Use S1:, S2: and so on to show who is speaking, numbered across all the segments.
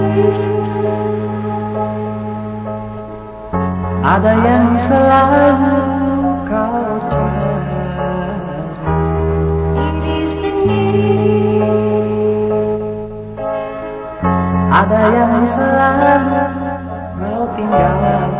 S1: Jesus. Ada yang selalu kau cari.
S2: Diri sendiri
S1: Ada yang selalu kau tinggal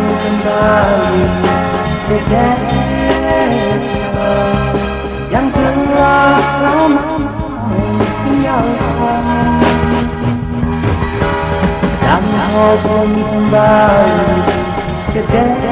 S1: kembali ke desa Yang telah lama tinggalkan Dan kau kembali ke desa